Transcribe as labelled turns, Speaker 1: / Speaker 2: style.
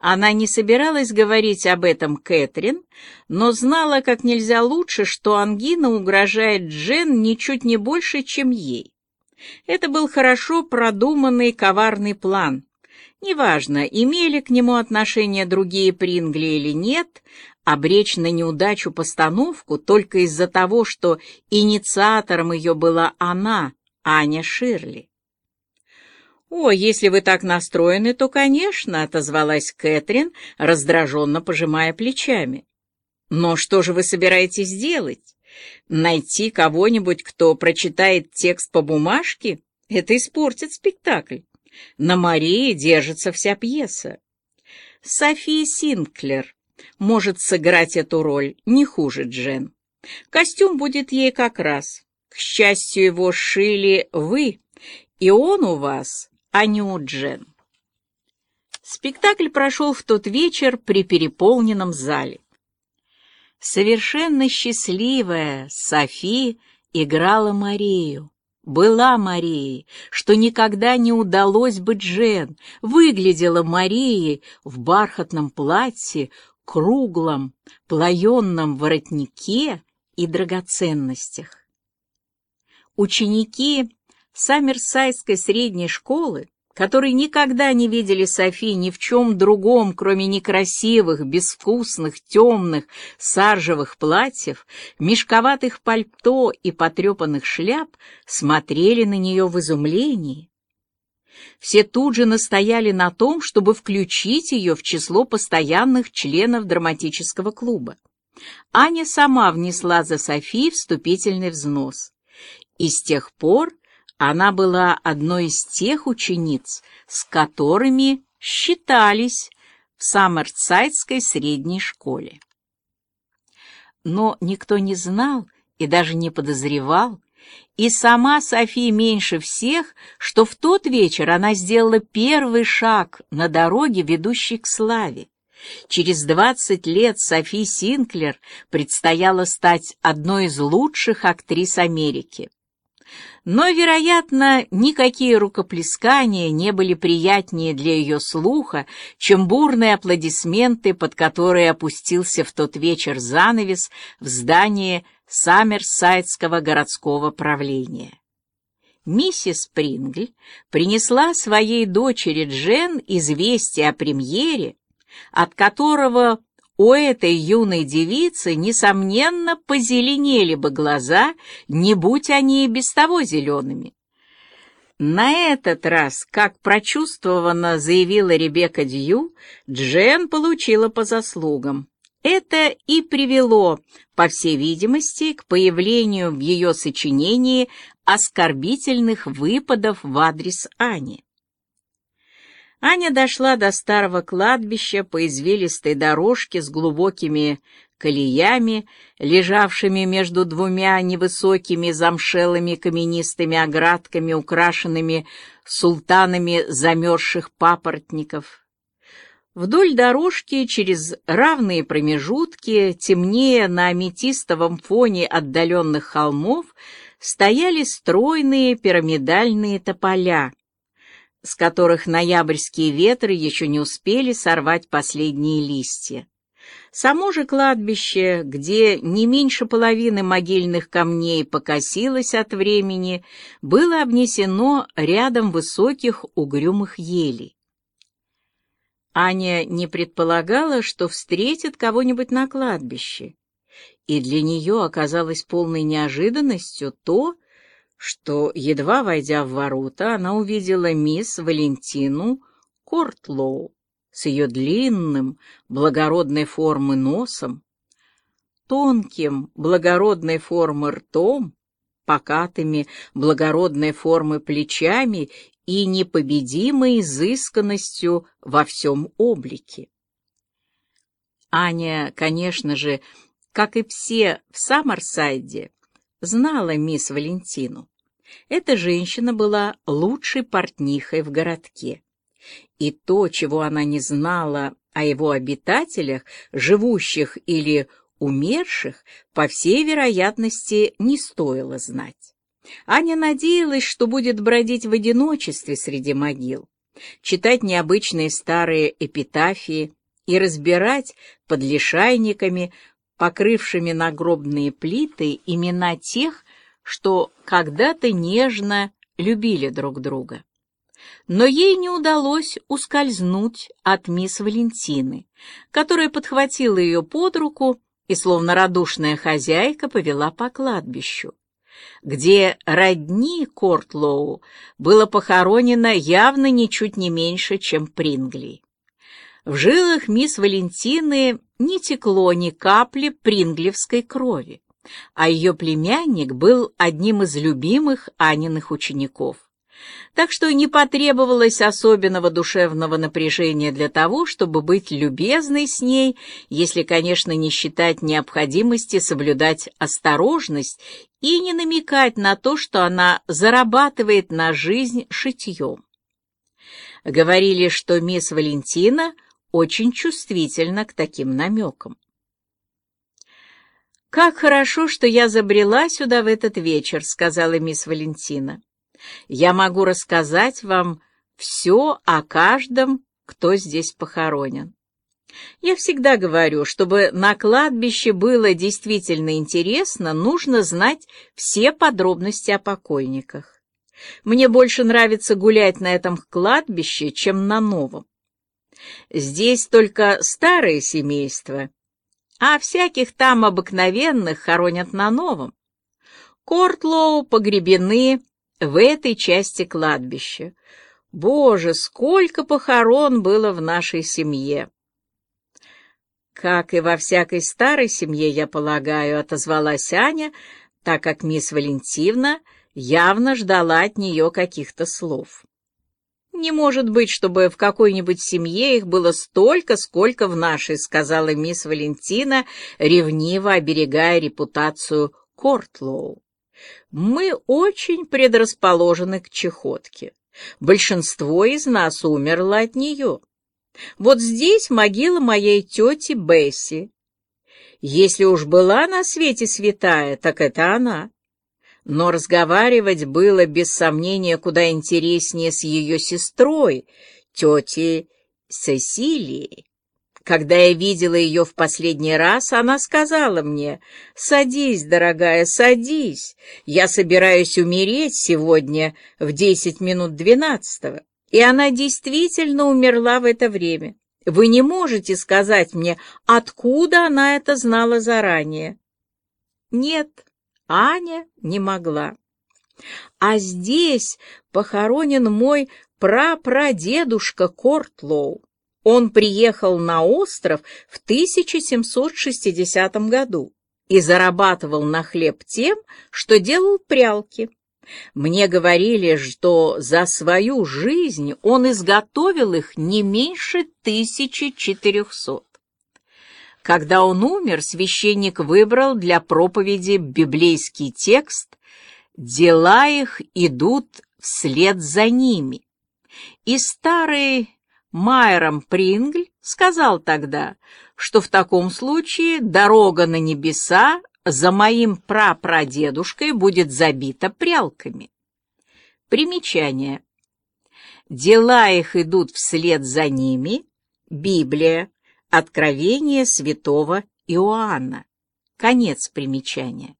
Speaker 1: Она не собиралась говорить об этом Кэтрин, но знала как нельзя лучше, что ангина угрожает Джен ничуть не больше, чем ей. Это был хорошо продуманный коварный план. Неважно, имели к нему отношение другие Прингли или нет, обречь на неудачу постановку только из-за того, что инициатором ее была она, Аня Ширли. «О, если вы так настроены, то, конечно», — отозвалась Кэтрин, раздраженно пожимая плечами. «Но что же вы собираетесь делать? Найти кого-нибудь, кто прочитает текст по бумажке? Это испортит спектакль. На Марии держится вся пьеса. София Синклер может сыграть эту роль не хуже Джен. Костюм будет ей как раз. К счастью, его шили вы, и он у вас а не у Джен. Спектакль прошел в тот вечер при переполненном зале. Совершенно счастливая Софи играла Марию. Была Марией, что никогда не удалось бы Джен, выглядела Марией в бархатном платье, круглом, плаенном воротнике и драгоценностях. Ученики Саммерсайдской средней школы, которые никогда не видели Софи ни в чем другом, кроме некрасивых, безвкусных, темных, саржевых платьев, мешковатых пальто и потрепанных шляп, смотрели на нее в изумлении. Все тут же настояли на том, чтобы включить ее в число постоянных членов драматического клуба. Аня сама внесла за Софи вступительный взнос. И с тех пор она была одной из тех учениц, с которыми считались в Саммерсайдской средней школе. Но никто не знал и даже не подозревал, и сама София меньше всех, что в тот вечер она сделала первый шаг на дороге, ведущей к славе. Через двадцать лет Софи Синклер предстояло стать одной из лучших актрис Америки. Но, вероятно, никакие рукоплескания не были приятнее для ее слуха, чем бурные аплодисменты, под которые опустился в тот вечер занавес в здании Саммерсайдского городского правления. Миссис Прингль принесла своей дочери Джен известие о премьере, от которого у этой юной девицы, несомненно, позеленели бы глаза, не будь они и без того зелеными. На этот раз, как прочувствованно заявила Ребекка Дью, Джен получила по заслугам. Это и привело, по всей видимости, к появлению в ее сочинении оскорбительных выпадов в адрес Ани. Аня дошла до старого кладбища по извилистой дорожке с глубокими колеями, лежавшими между двумя невысокими замшелыми каменистыми оградками, украшенными султанами замерзших папоротников. Вдоль дорожки, через равные промежутки, темнее на аметистовом фоне отдаленных холмов, стояли стройные пирамидальные тополя, с которых ноябрьские ветры еще не успели сорвать последние листья. Само же кладбище, где не меньше половины могильных камней покосилось от времени, было обнесено рядом высоких угрюмых елей. Аня не предполагала, что встретит кого-нибудь на кладбище, и для нее оказалось полной неожиданностью то, что, едва войдя в ворота, она увидела мисс Валентину Кортлоу с ее длинным, благородной формы носом, тонким, благородной формы ртом, покатыми, благородной формы плечами и непобедимой изысканностью во всем облике. Аня, конечно же, как и все в Саммерсайде, знала мисс Валентину. Эта женщина была лучшей портнихой в городке. И то, чего она не знала о его обитателях, живущих или умерших, по всей вероятности, не стоило знать. Аня надеялась, что будет бродить в одиночестве среди могил. читать необычные старые эпитафии и разбирать под лишайниками, покрывшими нагробные плиты, имена тех, что когда-то нежно любили друг друга. Но ей не удалось ускользнуть от мисс Валентины, которая подхватила ее под руку и, словно радушная хозяйка, повела по кладбищу, где родни Кортлоу было похоронено явно ничуть не меньше, чем Прингли. В жилах мисс Валентины не текло ни капли принглевской крови, а ее племянник был одним из любимых Аниных учеников так что не потребовалось особенного душевного напряжения для того, чтобы быть любезной с ней, если, конечно, не считать необходимости соблюдать осторожность и не намекать на то, что она зарабатывает на жизнь шитьем. Говорили, что мисс Валентина очень чувствительна к таким намекам. «Как хорошо, что я забрела сюда в этот вечер», — сказала мисс Валентина. Я могу рассказать вам все о каждом, кто здесь похоронен. Я всегда говорю, чтобы на кладбище было действительно интересно, нужно знать все подробности о покойниках. Мне больше нравится гулять на этом кладбище, чем на новом. Здесь только старые семейства, а всяких там обыкновенных хоронят на новом. Кортлоу погребены в этой части кладбища. Боже, сколько похорон было в нашей семье! Как и во всякой старой семье, я полагаю, отозвалась Аня, так как мисс Валентивна явно ждала от нее каких-то слов. «Не может быть, чтобы в какой-нибудь семье их было столько, сколько в нашей», сказала мисс Валентина, ревниво оберегая репутацию Кортлоу. Мы очень предрасположены к чехотке. Большинство из нас умерло от нее. Вот здесь могила моей тети Бесси. Если уж была на свете святая, так это она. Но разговаривать было, без сомнения, куда интереснее с ее сестрой, тетей Сесилией. Когда я видела ее в последний раз, она сказала мне, «Садись, дорогая, садись. Я собираюсь умереть сегодня в десять минут двенадцатого». И она действительно умерла в это время. Вы не можете сказать мне, откуда она это знала заранее? Нет, Аня не могла. А здесь похоронен мой прапрадедушка Кортлоу. Он приехал на остров в 1760 году и зарабатывал на хлеб тем, что делал прялки. Мне говорили, что за свою жизнь он изготовил их не меньше 1400. Когда он умер, священник выбрал для проповеди библейский текст «Дела их идут вслед за ними». И старый Майром Прингль сказал тогда, что в таком случае дорога на небеса за моим прапрадедушкой будет забита прялками. Примечание. Дела их идут вслед за ними. Библия. Откровение святого Иоанна. Конец примечания.